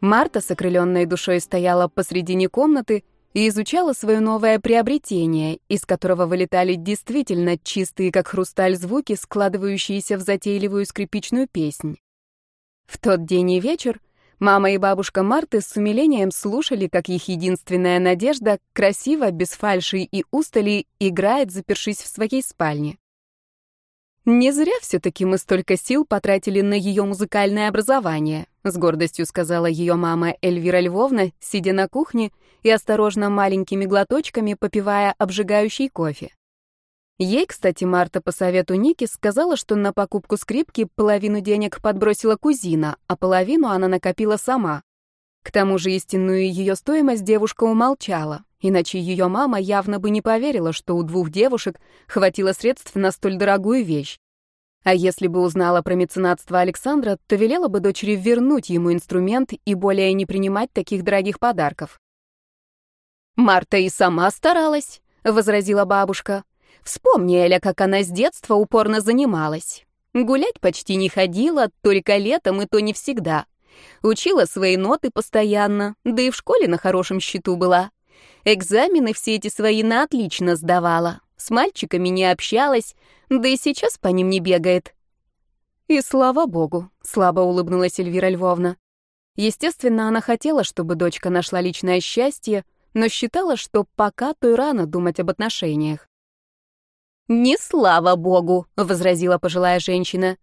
Марта с окрыленной душой стояла посредине комнаты и изучала свое новое приобретение, из которого вылетали действительно чистые, как хрусталь, звуки, складывающиеся в затейливую скрипичную песнь. В тот день и вечер мама и бабушка Марты с умилением слушали, как их единственная надежда красиво, без фальши и устали, играет, запершись в своей спальне. «Не зря все-таки мы столько сил потратили на ее музыкальное образование», с гордостью сказала ее мама Эльвира Львовна, сидя на кухне и осторожно маленькими глоточками попивая обжигающий кофе. Ей, кстати, Марта по совету Ники сказала, что на покупку скрипки половину денег подбросила кузина, а половину она накопила сама. К тому же истинную ее стоимость девушка умолчала, иначе ее мама явно бы не поверила, что у двух девушек хватило средств на столь дорогую вещь. А если бы узнала про меценатство Александра, то велела бы дочери вернуть ему инструмент и более не принимать таких дорогих подарков. «Марта и сама старалась», — возразила бабушка. «Вспомни, Эля, как она с детства упорно занималась. Гулять почти не ходила, только летом и то не всегда. Учила свои ноты постоянно, да и в школе на хорошем счету была. Экзамены все эти свои на отлично сдавала. С мальчиками не общалась, да и сейчас по ним не бегает. И слава богу, слабо улыбнулась Эльвира Львовна. Естественно, она хотела, чтобы дочка нашла личное счастье, но считала, что пока то и рано думать об отношениях. «Не слава богу», — возразила пожилая женщина.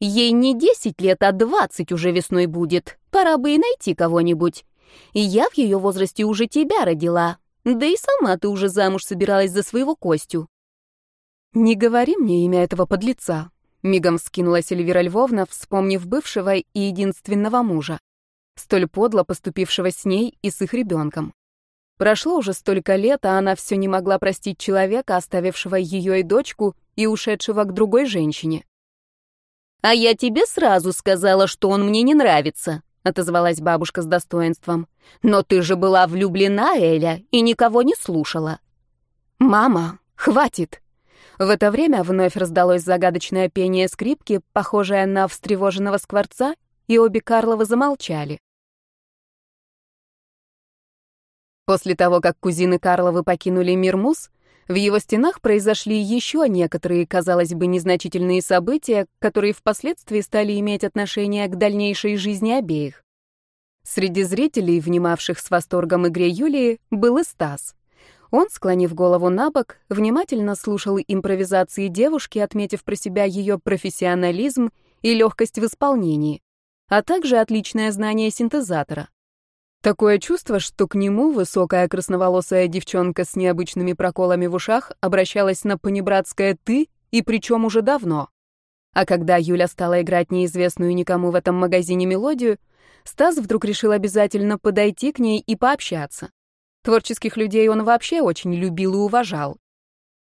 «Ей не десять лет, а двадцать уже весной будет. Пора бы и найти кого-нибудь. И я в ее возрасте уже тебя родила. Да и сама ты уже замуж собиралась за своего Костю». «Не говори мне имя этого подлеца», — мигом скинулась Эльвира Львовна, вспомнив бывшего и единственного мужа, столь подло поступившего с ней и с их ребенком. Прошло уже столько лет, а она все не могла простить человека, оставившего ее и дочку, и ушедшего к другой женщине. «А я тебе сразу сказала, что он мне не нравится», — отозвалась бабушка с достоинством. «Но ты же была влюблена, Эля, и никого не слушала». «Мама, хватит!» В это время вновь раздалось загадочное пение скрипки, похожее на встревоженного скворца, и обе Карловы замолчали. После того, как кузины Карловы покинули мир Мус, в его стенах произошли еще некоторые, казалось бы, незначительные события, которые впоследствии стали иметь отношение к дальнейшей жизни обеих. Среди зрителей, внимавших с восторгом игре Юлии, был и Стас. Он, склонив голову на бок, внимательно слушал импровизации девушки, отметив про себя ее профессионализм и легкость в исполнении, а также отличное знание синтезатора. Такое чувство, что к нему высокая красноволосая девчонка с необычными проколами в ушах обращалась на понебратское «ты», и причем уже давно. А когда Юля стала играть неизвестную никому в этом магазине мелодию, Стас вдруг решил обязательно подойти к ней и пообщаться. Творческих людей он вообще очень любил и уважал.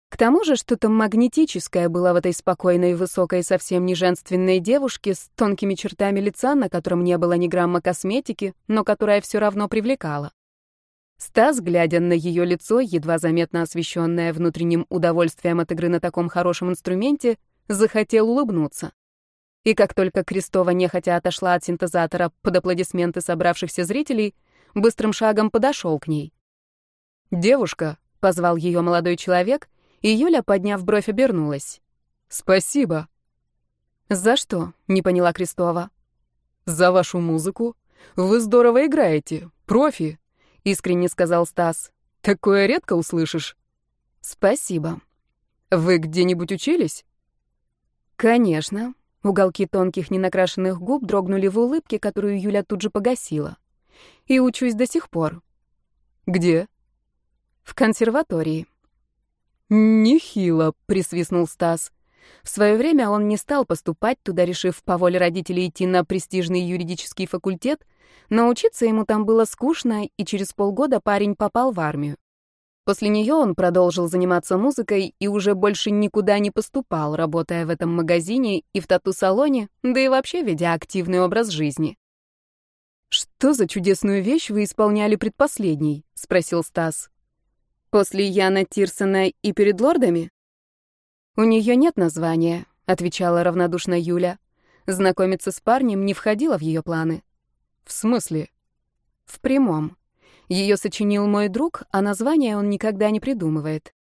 К тому же что-то магнетическое было в этой спокойной, высокой, совсем не женственной девушке с тонкими чертами лица, на котором не было ни грамма косметики, но которая все равно привлекала. Стас, глядя на ее лицо, едва заметно освещенное внутренним удовольствием от игры на таком хорошем инструменте, захотел улыбнуться. И как только Крестова нехотя отошла от синтезатора под аплодисменты собравшихся зрителей, быстрым шагом подошел к ней. «Девушка», — позвал ее молодой человек, и Юля, подняв бровь, обернулась. «Спасибо». «За что?» — не поняла Крестова. «За вашу музыку. Вы здорово играете. Профи», — искренне сказал Стас. «Такое редко услышишь». «Спасибо». «Вы где-нибудь учились?» «Конечно». Уголки тонких ненакрашенных губ дрогнули в улыбке, которую Юля тут же погасила. «И учусь до сих пор». «Где?» В консерватории. «Нехило», — присвистнул Стас. В свое время он не стал поступать туда, решив по воле родителей идти на престижный юридический факультет, но учиться ему там было скучно, и через полгода парень попал в армию. После нее он продолжил заниматься музыкой и уже больше никуда не поступал, работая в этом магазине и в тату-салоне, да и вообще ведя активный образ жизни. «Что за чудесную вещь вы исполняли предпоследней?» — спросил Стас. После Яна Тирсона и перед лордами? У нее нет названия, отвечала равнодушно Юля. Знакомиться с парнем не входило в ее планы. В смысле? В прямом. Ее сочинил мой друг, а название он никогда не придумывает.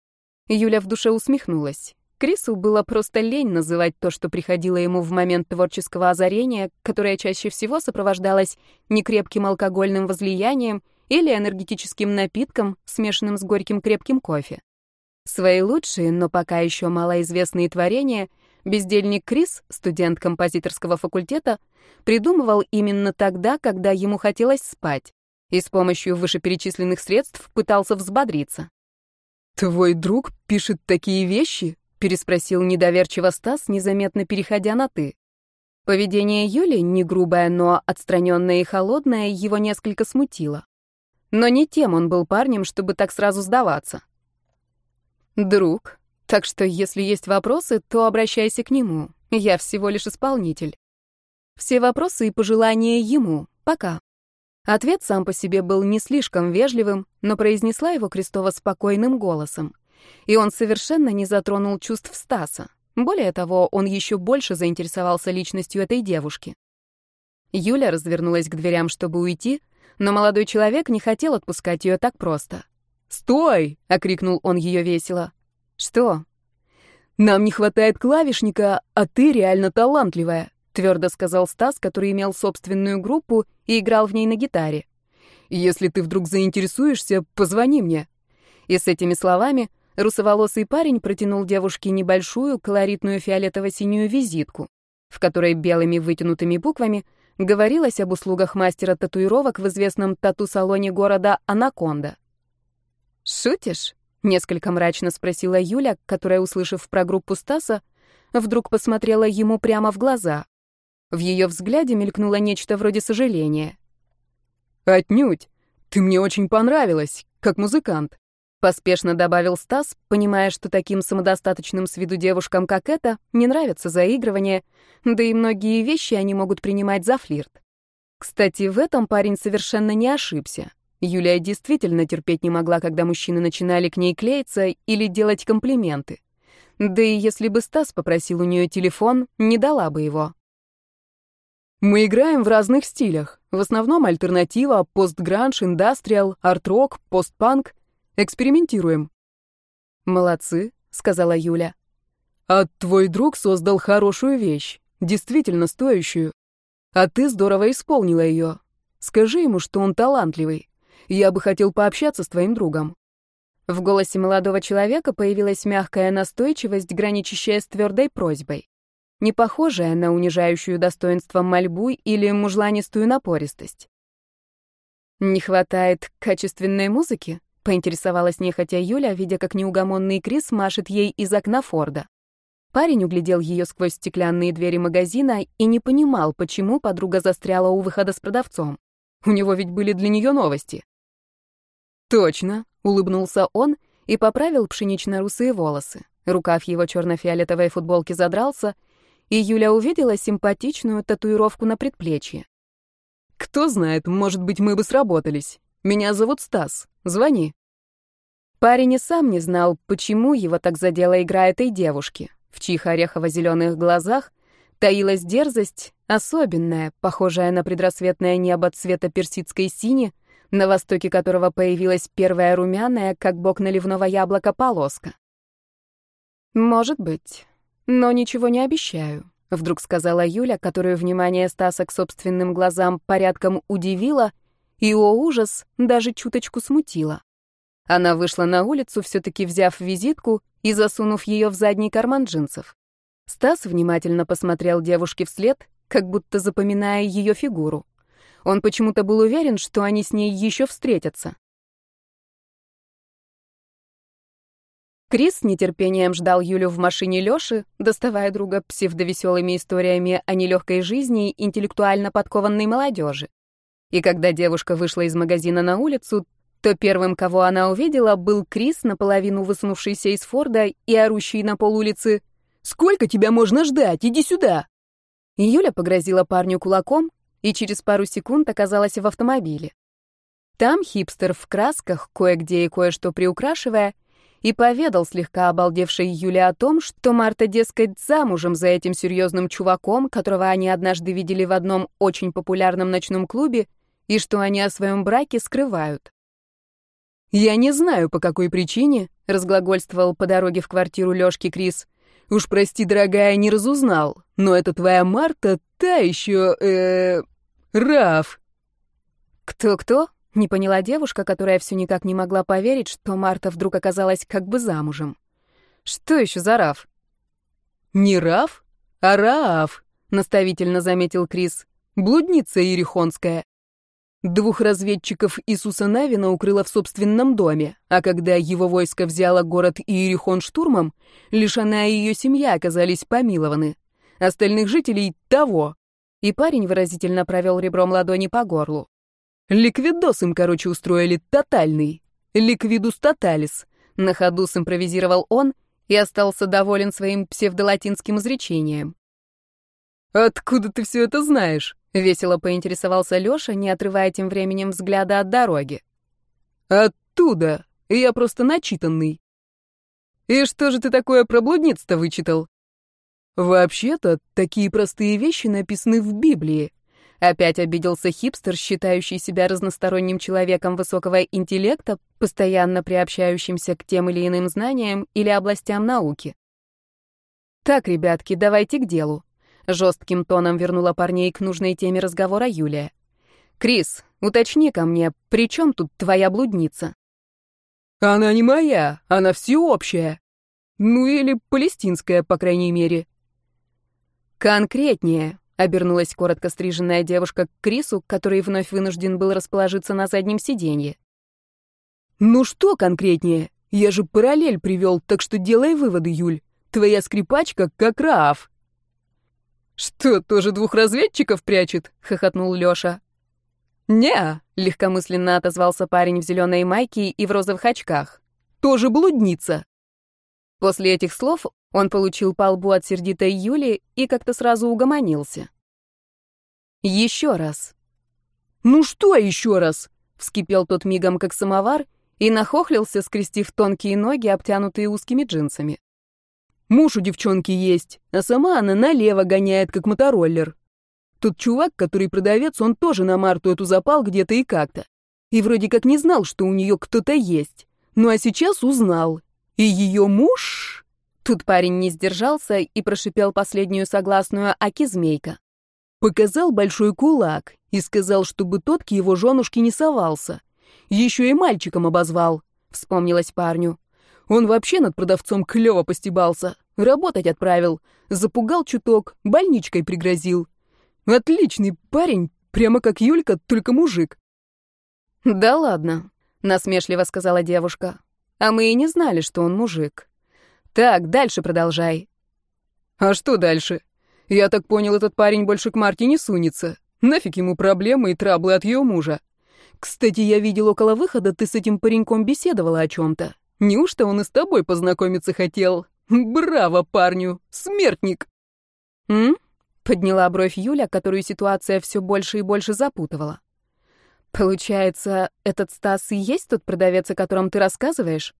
Юля в душе усмехнулась. Крису было просто лень называть то, что приходило ему в момент творческого озарения, которое чаще всего сопровождалось некрепким алкогольным возлиянием или энергетическим напитком, смешанным с горьким крепким кофе. Свои лучшие, но пока еще малоизвестные творения бездельник Крис, студент композиторского факультета, придумывал именно тогда, когда ему хотелось спать, и с помощью вышеперечисленных средств пытался взбодриться. «Твой друг пишет такие вещи?» — переспросил недоверчиво Стас, незаметно переходя на «ты». Поведение Юли, не грубое, но отстраненное и холодное, его несколько смутило. Но не тем он был парнем, чтобы так сразу сдаваться. «Друг, так что если есть вопросы, то обращайся к нему. Я всего лишь исполнитель». Все вопросы и пожелания ему. Пока. Ответ сам по себе был не слишком вежливым, но произнесла его Крестова спокойным голосом. И он совершенно не затронул чувств Стаса. Более того, он еще больше заинтересовался личностью этой девушки. Юля развернулась к дверям, чтобы уйти, но молодой человек не хотел отпускать ее так просто. «Стой!» — окрикнул он ее весело. «Что?» «Нам не хватает клавишника, а ты реально талантливая», — твердо сказал Стас, который имел собственную группу и играл в ней на гитаре. «Если ты вдруг заинтересуешься, позвони мне». И с этими словами русоволосый парень протянул девушке небольшую колоритную фиолетово-синюю визитку, в которой белыми вытянутыми буквами говорилось об услугах мастера татуировок в известном тату-салоне города Анаконда. «Шутишь?» — несколько мрачно спросила Юля, которая, услышав про группу Стаса, вдруг посмотрела ему прямо в глаза. В ее взгляде мелькнуло нечто вроде сожаления. «Отнюдь! Ты мне очень понравилась, как музыкант», — поспешно добавил Стас, понимая, что таким самодостаточным с виду девушкам, как эта, не нравится заигрывание, да и многие вещи они могут принимать за флирт. Кстати, в этом парень совершенно не ошибся. Юлия действительно терпеть не могла, когда мужчины начинали к ней клеиться или делать комплименты. Да и если бы Стас попросил у нее телефон, не дала бы его. Мы играем в разных стилях. В основном альтернатива, постгранж, индастриал, арт-рок, постпанк. Экспериментируем. Молодцы, сказала Юля. А твой друг создал хорошую вещь, действительно стоящую. А ты здорово исполнила ее. Скажи ему, что он талантливый. Я бы хотел пообщаться с твоим другом». В голосе молодого человека появилась мягкая настойчивость, граничащая с твердой просьбой. Не похожая на унижающую достоинство мольбу или мужланистую напористость. «Не хватает качественной музыки?» — поинтересовалась нехотя Юля, видя, как неугомонный Крис машет ей из окна Форда. Парень углядел ее сквозь стеклянные двери магазина и не понимал, почему подруга застряла у выхода с продавцом. У него ведь были для нее новости. «Точно», — улыбнулся он и поправил пшенично-русые волосы. Рукав его черно-фиолетовой футболки задрался, и Юля увидела симпатичную татуировку на предплечье. «Кто знает, может быть, мы бы сработались. Меня зовут Стас. Звони». Парень и сам не знал, почему его так задела игра этой девушки, в чьих орехово-зеленых глазах таилась дерзость, особенная, похожая на предрассветное небо цвета персидской сини, на востоке которого появилась первая румяная, как бок наливного яблока, полоска. «Может быть, но ничего не обещаю», — вдруг сказала Юля, которую внимание Стаса к собственным глазам порядком удивило и, о ужас, даже чуточку смутило. Она вышла на улицу, все-таки взяв визитку и засунув ее в задний карман джинсов. Стас внимательно посмотрел девушке вслед, как будто запоминая ее фигуру. Он почему-то был уверен, что они с ней еще встретятся. Крис с нетерпением ждал Юлю в машине Лёши, доставая друга псевдовеселыми историями о нелегкой жизни интеллектуально подкованной молодежи. И когда девушка вышла из магазина на улицу, то первым, кого она увидела, был Крис, наполовину высунувшийся из Форда и орущий на пол улицы «Сколько тебя можно ждать? Иди сюда!» Юля погрозила парню кулаком, и через пару секунд оказалась в автомобиле. Там хипстер в красках, кое-где и кое-что приукрашивая, и поведал слегка обалдевшей Юле о том, что Марта, дескать, замужем за этим серьезным чуваком, которого они однажды видели в одном очень популярном ночном клубе, и что они о своем браке скрывают. «Я не знаю, по какой причине», — разглагольствовал по дороге в квартиру Лёшки Крис. «Уж прости, дорогая, не разузнал, но это твоя Марта, та еще, э, Раф». «Кто-кто?» — не поняла девушка, которая все никак не могла поверить, что Марта вдруг оказалась как бы замужем. «Что еще за Раф?» «Не Раф, а Раав», — наставительно заметил Крис. «Блудница ерехонская». Двух разведчиков Иисуса Навина укрыла в собственном доме, а когда его войско взяло город Иерихон штурмом, лишь она и ее семья оказались помилованы. Остальных жителей — того. И парень выразительно провел ребром ладони по горлу. Ликвидос им, короче, устроили тотальный. Ликвидус тоталис. На ходу сымпровизировал он и остался доволен своим псевдолатинским изречением. «Откуда ты все это знаешь?» — весело поинтересовался Лёша, не отрывая тем временем взгляда от дороги. «Оттуда. Я просто начитанный». «И что же ты такое про блудниц-то вычитал?» «Вообще-то, такие простые вещи написаны в Библии». Опять обиделся хипстер, считающий себя разносторонним человеком высокого интеллекта, постоянно приобщающимся к тем или иным знаниям или областям науки. «Так, ребятки, давайте к делу. Жестким тоном вернула парней к нужной теме разговора Юлия. «Крис, уточни ко мне, при чем тут твоя блудница?» «Она не моя, она всеобщая. Ну или палестинская, по крайней мере». «Конкретнее», — обернулась коротко стриженная девушка к Крису, который вновь вынужден был расположиться на заднем сиденье. «Ну что конкретнее? Я же параллель привел, так что делай выводы, Юль. Твоя скрипачка как Раав». «Что, тоже двух разведчиков прячет?» — хохотнул Лёша. «Не-а», легкомысленно отозвался парень в зеленой майке и в розовых очках. «Тоже блудница». После этих слов он получил по лбу от сердитой Юли и как-то сразу угомонился. «Еще раз». «Ну что еще раз?» — вскипел тот мигом, как самовар, и нахохлился, скрестив тонкие ноги, обтянутые узкими джинсами. Муж у девчонки есть, а сама она налево гоняет, как мотороллер. Тот чувак, который продавец, он тоже на Марту эту запал где-то и как-то. И вроде как не знал, что у нее кто-то есть. Ну а сейчас узнал. И ее муж... Тут парень не сдержался и прошипел последнюю согласную Аки-змейка. Показал большой кулак и сказал, чтобы тот к его женушке не совался. Еще и мальчиком обозвал, вспомнилось парню. Он вообще над продавцом клёво постебался. Работать отправил. Запугал чуток, больничкой пригрозил. Отличный парень, прямо как Юлька, только мужик. «Да ладно», — насмешливо сказала девушка. «А мы и не знали, что он мужик. Так, дальше продолжай». «А что дальше? Я так понял, этот парень больше к Марте не сунется. Нафиг ему проблемы и траблы от ее мужа. Кстати, я видел около выхода, ты с этим пареньком беседовала о чем-то. Неужто он и с тобой познакомиться хотел? Браво парню! Смертник!» «М?» — подняла бровь Юля, которую ситуация все больше и больше запутывала. «Получается, этот Стас и есть тот продавец, о котором ты рассказываешь?»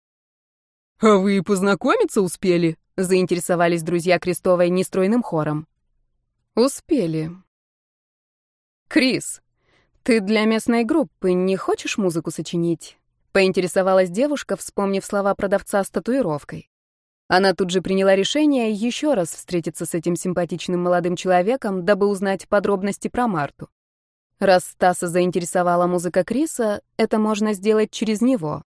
«А вы познакомиться успели?» — заинтересовались друзья Крестовой нестройным хором. «Успели». «Крис, ты для местной группы не хочешь музыку сочинить?» Поинтересовалась девушка, вспомнив слова продавца с татуировкой. Она тут же приняла решение еще раз встретиться с этим симпатичным молодым человеком, дабы узнать подробности про Марту. Раз Стаса заинтересовала музыка Криса, это можно сделать через него.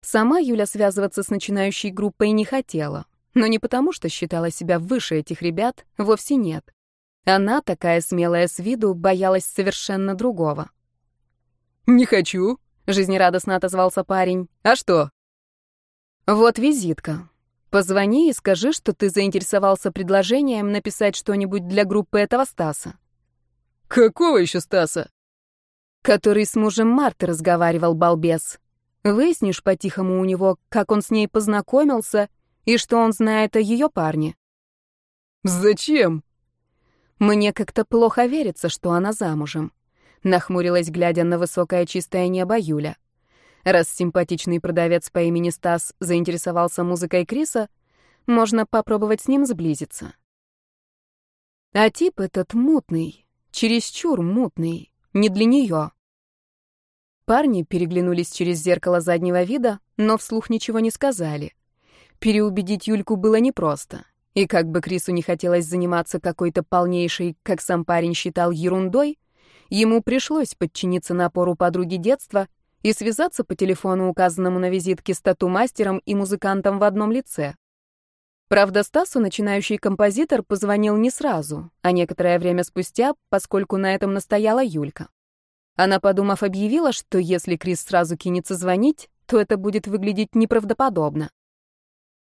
Сама Юля связываться с начинающей группой не хотела, но не потому, что считала себя выше этих ребят, вовсе нет. Она, такая смелая с виду, боялась совершенно другого. «Не хочу», жизнерадостно отозвался парень. А что? Вот визитка. Позвони и скажи, что ты заинтересовался предложением написать что-нибудь для группы этого Стаса. Какого еще Стаса? Который с мужем Марты разговаривал, балбес. Выяснишь по-тихому у него, как он с ней познакомился и что он знает о ее парне. Зачем? Мне как-то плохо верится, что она замужем нахмурилась, глядя на высокое чистое небо Юля. Раз симпатичный продавец по имени Стас заинтересовался музыкой Криса, можно попробовать с ним сблизиться. А тип этот мутный, чересчур мутный, не для нее. Парни переглянулись через зеркало заднего вида, но вслух ничего не сказали. Переубедить Юльку было непросто. И как бы Крису не хотелось заниматься какой-то полнейшей, как сам парень считал, ерундой, ему пришлось подчиниться напору подруги детства и связаться по телефону, указанному на визитке с тату-мастером и музыкантом в одном лице. Правда, Стасу начинающий композитор позвонил не сразу, а некоторое время спустя, поскольку на этом настояла Юлька. Она, подумав, объявила, что если Крис сразу кинется звонить, то это будет выглядеть неправдоподобно.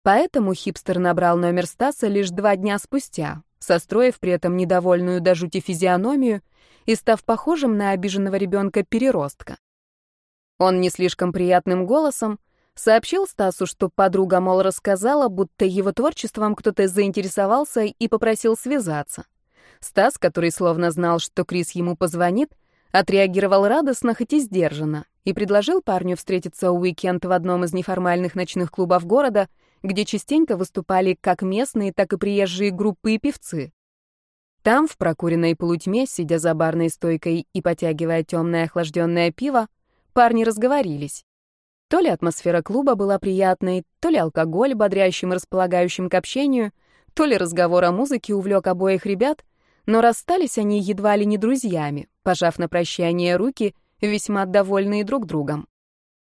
Поэтому хипстер набрал номер Стаса лишь два дня спустя, состроив при этом недовольную до жути физиономию и став похожим на обиженного ребенка-переростка. Он не слишком приятным голосом сообщил Стасу, что подруга, мол, рассказала, будто его творчеством кто-то заинтересовался и попросил связаться. Стас, который словно знал, что Крис ему позвонит, Отреагировал радостно, хоть и сдержанно, и предложил парню встретиться у уикенд в одном из неформальных ночных клубов города, где частенько выступали как местные, так и приезжие группы и певцы. Там, в прокуренной полутьме, сидя за барной стойкой и потягивая темное охлажденное пиво, парни разговорились. То ли атмосфера клуба была приятной, то ли алкоголь, бодрящим и располагающим к общению, то ли разговор о музыке увлек обоих ребят — но расстались они едва ли не друзьями, пожав на прощание руки, весьма довольные друг другом.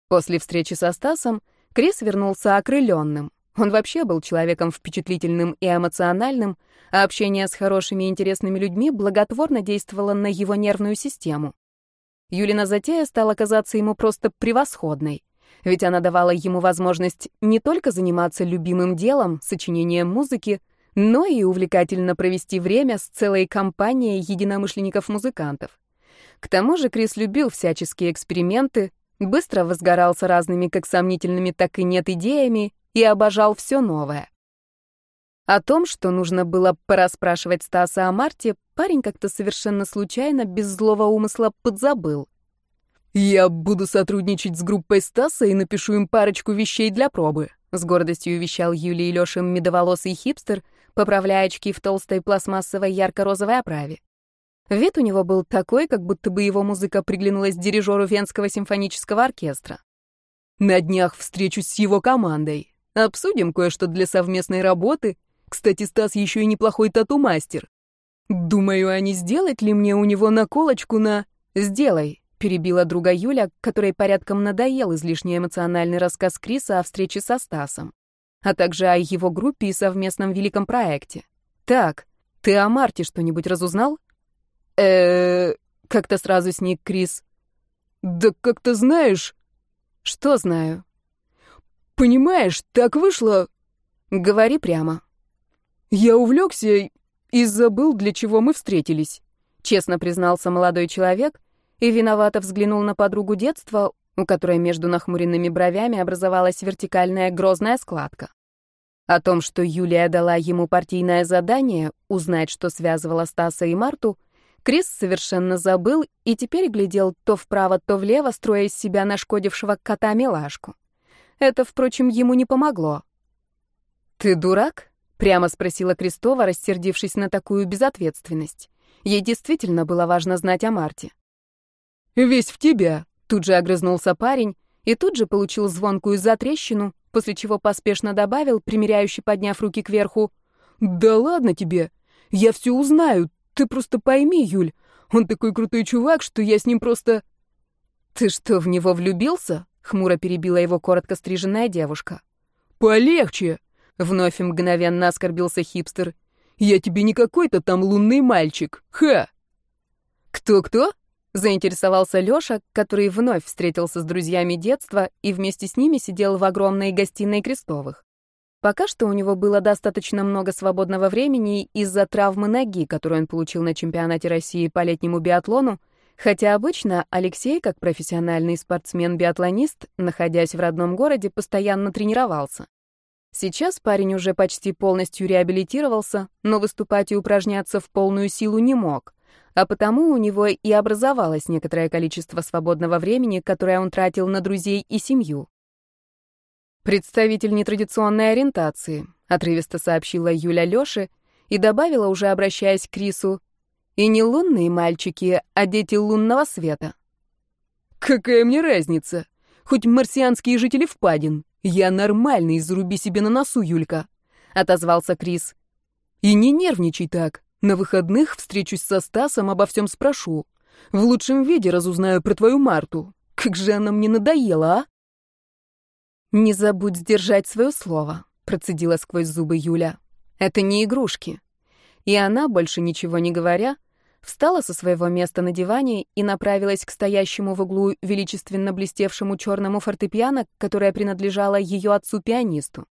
После встречи со Стасом Крис вернулся окрыленным. Он вообще был человеком впечатлительным и эмоциональным, а общение с хорошими и интересными людьми благотворно действовало на его нервную систему. Юлина затея стала казаться ему просто превосходной, ведь она давала ему возможность не только заниматься любимым делом, сочинением музыки, но и увлекательно провести время с целой компанией единомышленников-музыкантов. К тому же Крис любил всяческие эксперименты, быстро возгорался разными как сомнительными, так и нет идеями и обожал все новое. О том, что нужно было пораспрашивать Стаса о Марте, парень как-то совершенно случайно, без злого умысла, подзабыл. «Я буду сотрудничать с группой Стаса и напишу им парочку вещей для пробы», с гордостью вещал Юлий Лешин медоволосый хипстер, поправляя очки в толстой пластмассовой ярко-розовой оправе. Вид у него был такой, как будто бы его музыка приглянулась дирижеру Венского симфонического оркестра. «На днях встречусь с его командой. Обсудим кое-что для совместной работы. Кстати, Стас еще и неплохой тату-мастер. Думаю, а не сделать ли мне у него наколочку на... Сделай, перебила друга Юля, которой порядком надоел излишне эмоциональный рассказ Криса о встрече со Стасом а также о его группе и совместном великом проекте. Так, ты о Марте что-нибудь разузнал? э как-то сразу сник Крис. Да как-то знаешь... Что знаю? Понимаешь, так вышло... Говори прямо. Я увлекся и забыл, для чего мы встретились. Честно признался молодой человек и виновато взглянул на подругу детства, у которой между нахмуренными бровями образовалась вертикальная грозная складка. О том, что Юлия дала ему партийное задание узнать, что связывало Стаса и Марту, Крис совершенно забыл и теперь глядел то вправо, то влево, строя из себя нашкодившего кота-милашку. Это, впрочем, ему не помогло. «Ты дурак?» — прямо спросила Крестова, рассердившись на такую безответственность. Ей действительно было важно знать о Марте. «Весь в тебя», Тут же огрызнулся парень и тут же получил звонкую затрещину, после чего поспешно добавил, примеряющий, подняв руки кверху, «Да ладно тебе! Я все узнаю, ты просто пойми, Юль, он такой крутой чувак, что я с ним просто...» «Ты что, в него влюбился?» — хмуро перебила его коротко стриженная девушка. «Полегче!» — вновь мгновенно оскорбился хипстер. «Я тебе не какой-то там лунный мальчик, ха!» «Кто-кто?» Заинтересовался Лёша, который вновь встретился с друзьями детства и вместе с ними сидел в огромной гостиной Крестовых. Пока что у него было достаточно много свободного времени из-за травмы ноги, которую он получил на чемпионате России по летнему биатлону, хотя обычно Алексей, как профессиональный спортсмен-биатлонист, находясь в родном городе, постоянно тренировался. Сейчас парень уже почти полностью реабилитировался, но выступать и упражняться в полную силу не мог — а потому у него и образовалось некоторое количество свободного времени, которое он тратил на друзей и семью. «Представитель нетрадиционной ориентации», — отрывисто сообщила Юля Лёше и добавила, уже обращаясь к Крису, «и не лунные мальчики, а дети лунного света». Какая мне разница? Хоть марсианские жители впадин. Я нормальный, заруби себе на носу, Юлька, отозвался Крис. И не нервничай так. На выходных встречусь со Стасом, обо всем спрошу. В лучшем виде разузнаю про твою Марту. Как же она мне надоела, а? Не забудь сдержать свое слово, процедила сквозь зубы Юля. Это не игрушки. И она, больше ничего не говоря, встала со своего места на диване и направилась к стоящему в углу величественно блестевшему черному фортепиано, которое принадлежало ее отцу-пианисту.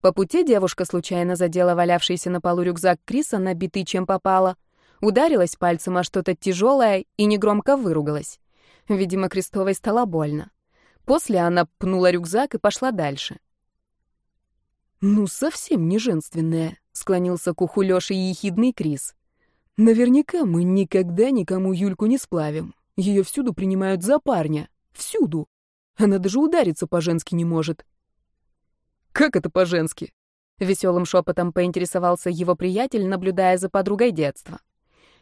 По пути девушка случайно задела валявшийся на полу рюкзак Криса, набитый чем попало, ударилась пальцем о что-то тяжелое и негромко выругалась. Видимо, Крестовой стало больно. После она пнула рюкзак и пошла дальше. «Ну, совсем не женственная», — склонился к уху Лёши ехидный Крис. Наверняка мы никогда никому Юльку не сплавим. Ее всюду принимают за парня. Всюду. Она даже удариться по-женски не может. Как это по-женски? Веселым шепотом поинтересовался его приятель, наблюдая за подругой детства.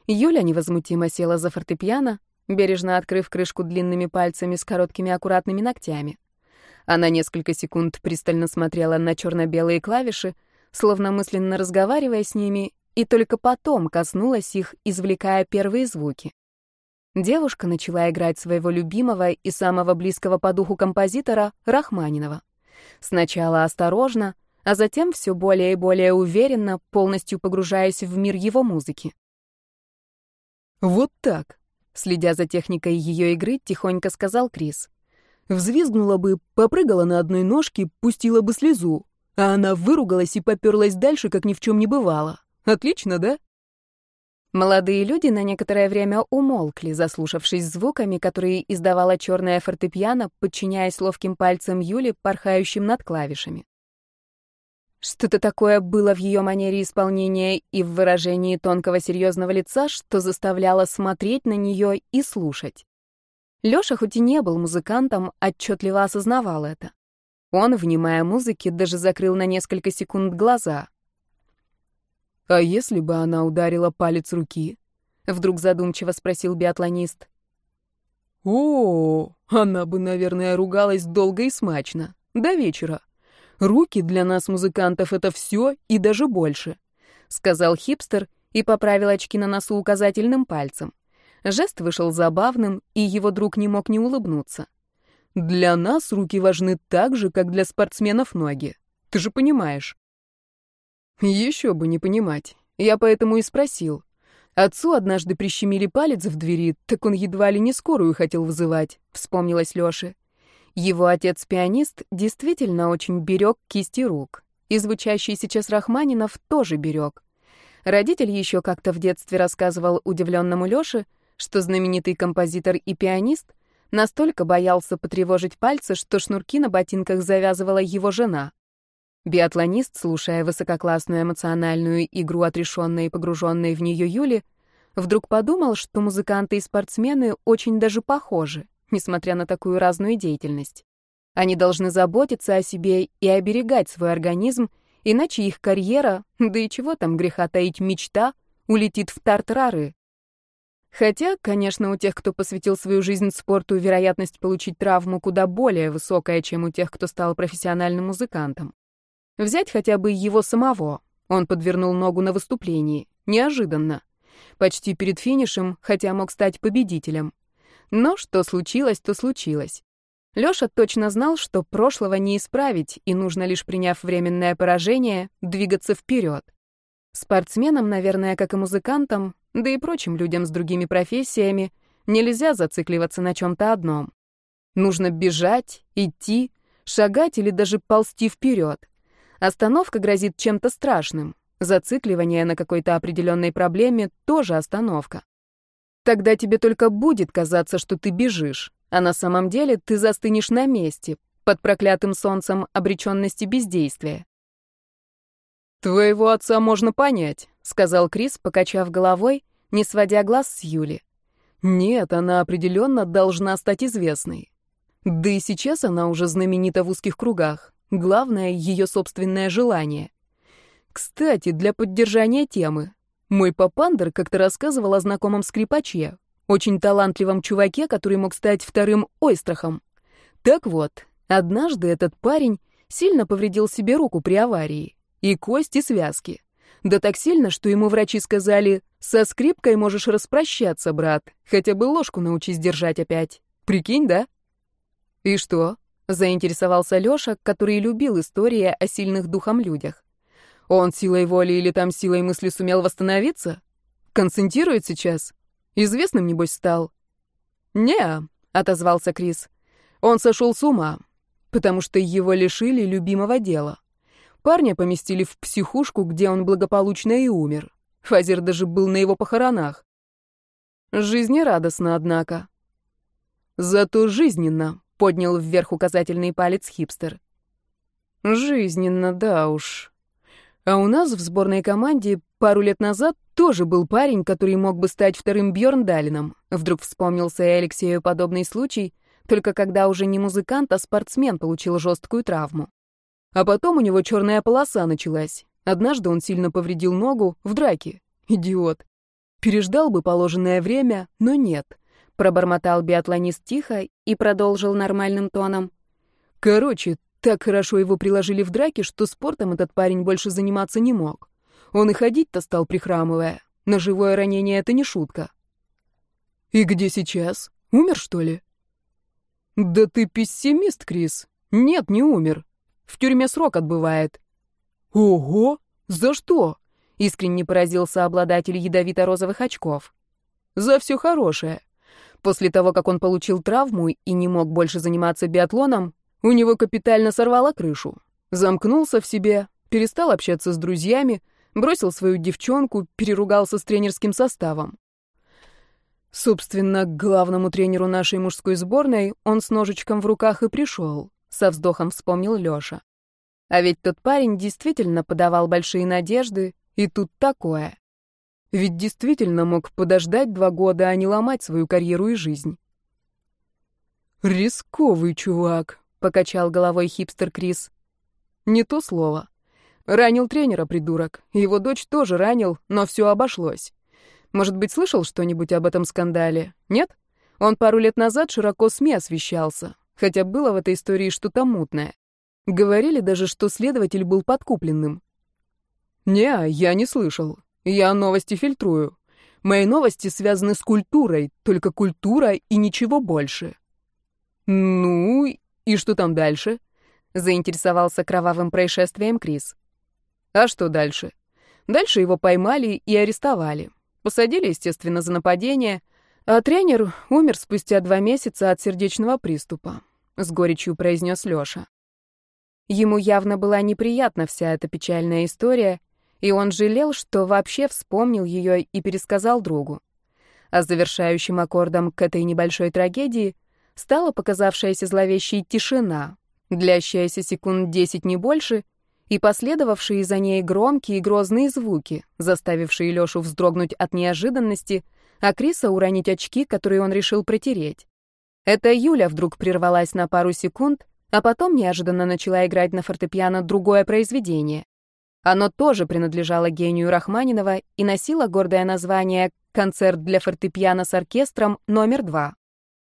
Юля невозмутимо села за фортепиано, бережно открыв крышку длинными пальцами с короткими аккуратными ногтями. Она несколько секунд пристально смотрела на черно-белые клавиши, словно мысленно разговаривая с ними, и только потом коснулась их, извлекая первые звуки. Девушка начала играть своего любимого и самого близкого по духу композитора Рахманинова. Сначала осторожно, а затем все более и более уверенно, полностью погружаясь в мир его музыки. «Вот так», — следя за техникой ее игры, тихонько сказал Крис. Взвизгнула бы, попрыгала на одной ножке, пустила бы слезу, а она выругалась и поперлась дальше, как ни в чем не бывало. Отлично, да? Молодые люди на некоторое время умолкли, заслушавшись звуками, которые издавала черная фортепиано, подчиняясь ловким пальцам Юли, порхающим над клавишами. Что-то такое было в ее манере исполнения и в выражении тонкого серьезного лица, что заставляло смотреть на нее и слушать. Лёша, хоть и не был музыкантом, отчетливо осознавал это. Он, внимая музыке, даже закрыл на несколько секунд глаза, «А если бы она ударила палец руки?» — вдруг задумчиво спросил биатлонист. «О, она бы, наверное, ругалась долго и смачно. До вечера. Руки для нас, музыкантов, это все и даже больше», — сказал хипстер и поправил очки на носу указательным пальцем. Жест вышел забавным, и его друг не мог не улыбнуться. «Для нас руки важны так же, как для спортсменов ноги. Ты же понимаешь». Еще бы не понимать. Я поэтому и спросил. Отцу однажды прищемили палец в двери, так он едва ли не скорую хотел вызывать, вспомнилась Лёше. Его отец-пианист действительно очень берег кисти рук. И звучащий сейчас Рахманинов тоже берег. Родитель еще как-то в детстве рассказывал удивленному Лёше, что знаменитый композитор и пианист настолько боялся потревожить пальцы, что шнурки на ботинках завязывала его жена. Биатлонист, слушая высококлассную эмоциональную игру отрешенной и погруженной в нее Юли, вдруг подумал, что музыканты и спортсмены очень даже похожи, несмотря на такую разную деятельность. Они должны заботиться о себе и оберегать свой организм, иначе их карьера, да и чего там греха таить мечта, улетит в тартарары. Хотя, конечно, у тех, кто посвятил свою жизнь спорту, вероятность получить травму куда более высокая, чем у тех, кто стал профессиональным музыкантом. Взять хотя бы его самого. Он подвернул ногу на выступлении. Неожиданно. Почти перед финишем, хотя мог стать победителем. Но что случилось, то случилось. Лёша точно знал, что прошлого не исправить, и нужно лишь приняв временное поражение, двигаться вперед. Спортсменам, наверное, как и музыкантам, да и прочим людям с другими профессиями, нельзя зацикливаться на чем-то одном. Нужно бежать, идти, шагать или даже ползти вперед. Остановка грозит чем-то страшным. Зацикливание на какой-то определенной проблеме тоже остановка. Тогда тебе только будет казаться, что ты бежишь, а на самом деле ты застынешь на месте, под проклятым солнцем обреченности бездействия. «Твоего отца можно понять», — сказал Крис, покачав головой, не сводя глаз с Юли. «Нет, она определенно должна стать известной. Да и сейчас она уже знаменита в узких кругах. Главное — ее собственное желание. Кстати, для поддержания темы. Мой папандер как-то рассказывал о знакомом скрипаче. очень талантливом чуваке, который мог стать вторым Ойстрахом. Так вот, однажды этот парень сильно повредил себе руку при аварии. И кости, и связки. Да так сильно, что ему врачи сказали, со скрипкой можешь распрощаться, брат. Хотя бы ложку научись держать опять. Прикинь, да? И что? Заинтересовался Лёша, который любил истории о сильных духом людях. Он силой воли или там силой мысли сумел восстановиться? Концентрирует сейчас? Известным, небось, стал? не отозвался Крис. Он сошел с ума, потому что его лишили любимого дела. Парня поместили в психушку, где он благополучно и умер. Фазер даже был на его похоронах. Жизнерадостно, однако. Зато жизненно, поднял вверх указательный палец хипстер. Жизненно, да уж. А у нас в сборной команде пару лет назад тоже был парень, который мог бы стать вторым Бьорн Далином. Вдруг вспомнился и Алексею подобный случай, только когда уже не музыкант, а спортсмен получил жесткую травму. А потом у него черная полоса началась. Однажды он сильно повредил ногу в драке. Идиот. Переждал бы положенное время, но нет. Пробормотал биатлонист тихо и продолжил нормальным тоном. Короче, так хорошо его приложили в драке, что спортом этот парень больше заниматься не мог. Он и ходить-то стал прихрамывая. На живое ранение это не шутка. И где сейчас? Умер, что ли? Да ты пессимист, Крис. Нет, не умер. В тюрьме срок отбывает. Ого! За что? Искренне поразился обладатель ядовито-розовых очков. За все хорошее. После того, как он получил травму и не мог больше заниматься биатлоном, у него капитально сорвало крышу. Замкнулся в себе, перестал общаться с друзьями, бросил свою девчонку, переругался с тренерским составом. Собственно, к главному тренеру нашей мужской сборной он с ножичком в руках и пришел со вздохом вспомнил Лёша. А ведь тот парень действительно подавал большие надежды, и тут такое. Ведь действительно мог подождать два года, а не ломать свою карьеру и жизнь. «Рисковый чувак», — покачал головой хипстер Крис. «Не то слово. Ранил тренера, придурок. Его дочь тоже ранил, но все обошлось. Может быть, слышал что-нибудь об этом скандале? Нет? Он пару лет назад широко СМИ освещался хотя было в этой истории что-то мутное. Говорили даже, что следователь был подкупленным. «Не, я не слышал. Я новости фильтрую. Мои новости связаны с культурой, только культура и ничего больше». «Ну, и что там дальше?» — заинтересовался кровавым происшествием Крис. «А что дальше?» Дальше его поймали и арестовали. Посадили, естественно, за нападение, а тренер умер спустя два месяца от сердечного приступа. С горечью произнес Лёша. Ему явно была неприятна вся эта печальная история, и он жалел, что вообще вспомнил ее и пересказал другу. А завершающим аккордом к этой небольшой трагедии стала показавшаяся зловещей тишина, длящаяся секунд десять не больше, и последовавшие за ней громкие и грозные звуки, заставившие Лёшу вздрогнуть от неожиданности — а Криса уронить очки, которые он решил протереть. Это Юля вдруг прервалась на пару секунд, а потом неожиданно начала играть на фортепиано другое произведение. Оно тоже принадлежало гению Рахманинова и носило гордое название «Концерт для фортепиано с оркестром номер два».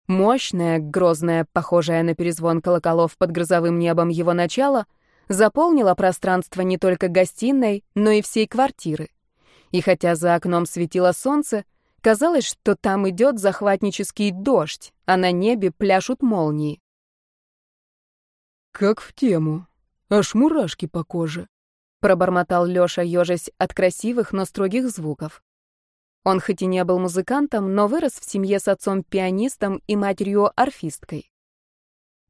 Мощное, грозное, похожее на перезвон колоколов под грозовым небом его начало заполнило пространство не только гостиной, но и всей квартиры. И хотя за окном светило солнце, Казалось, что там идет захватнический дождь, а на небе пляшут молнии. «Как в тему. Аж мурашки по коже», — пробормотал Лёша, ёжась от красивых, но строгих звуков. Он хоть и не был музыкантом, но вырос в семье с отцом-пианистом и матерью-орфисткой.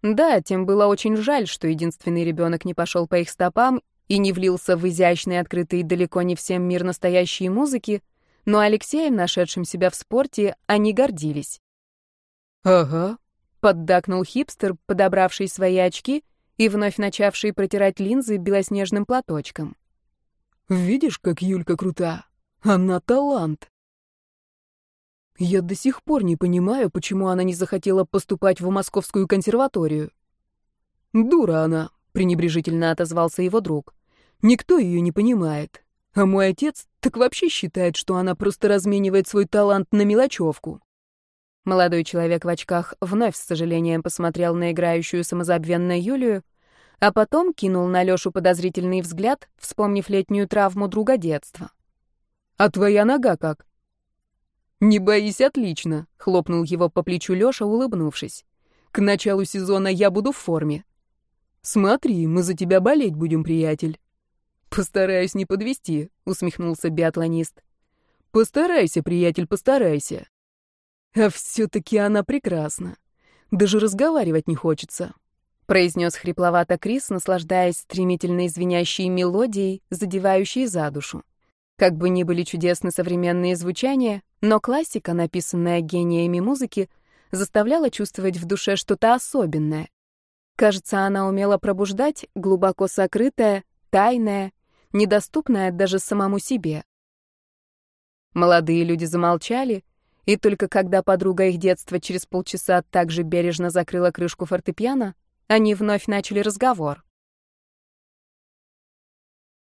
Да, тем было очень жаль, что единственный ребенок не пошел по их стопам и не влился в изящный, открытый далеко не всем мир настоящей музыки, но Алексеем, нашедшим себя в спорте, они гордились. «Ага», — поддакнул хипстер, подобравший свои очки и вновь начавший протирать линзы белоснежным платочком. «Видишь, как Юлька крута? Она талант!» Я до сих пор не понимаю, почему она не захотела поступать в Московскую консерваторию. «Дура она», — пренебрежительно отозвался его друг. «Никто ее не понимает. А мой отец так вообще считает, что она просто разменивает свой талант на мелочевку. Молодой человек в очках вновь с сожалением посмотрел на играющую самозабвенно Юлию, а потом кинул на Лёшу подозрительный взгляд, вспомнив летнюю травму друга детства. «А твоя нога как?» «Не боись, отлично», — хлопнул его по плечу Лёша, улыбнувшись. «К началу сезона я буду в форме». «Смотри, мы за тебя болеть будем, приятель». «Постараюсь не подвести», — усмехнулся биатлонист. «Постарайся, приятель, постарайся». «А все-таки она прекрасна. Даже разговаривать не хочется», — произнес хрипловато Крис, наслаждаясь стремительной звенящей мелодией, задевающей за душу. Как бы ни были чудесны современные звучания, но классика, написанная гениями музыки, заставляла чувствовать в душе что-то особенное. Кажется, она умела пробуждать глубоко сокрытое, тайное, недоступное даже самому себе. Молодые люди замолчали, и только когда подруга их детства через полчаса также бережно закрыла крышку фортепиано, они вновь начали разговор.